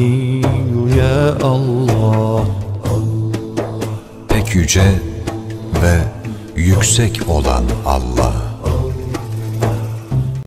Aliyyu ya Allah. Pek yüce ve yüksek olan Allah.